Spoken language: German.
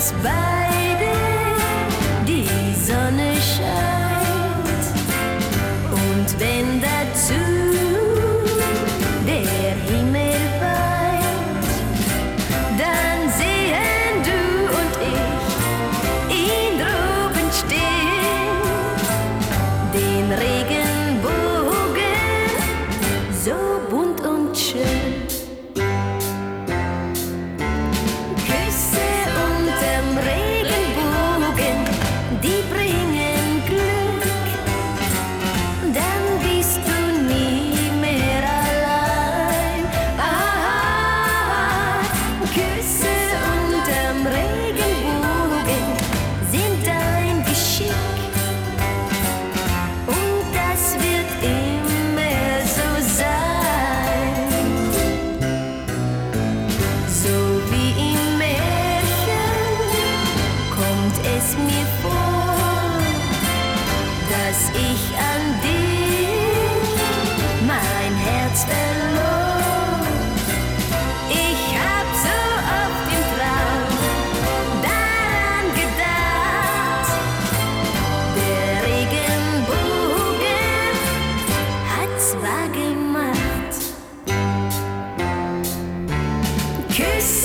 is back. es mir vor, dass ich an dich mein Herz verlor. Ich hab so oft im Traum daran gedacht, der Regenbogen hat's wahr gemacht. Küss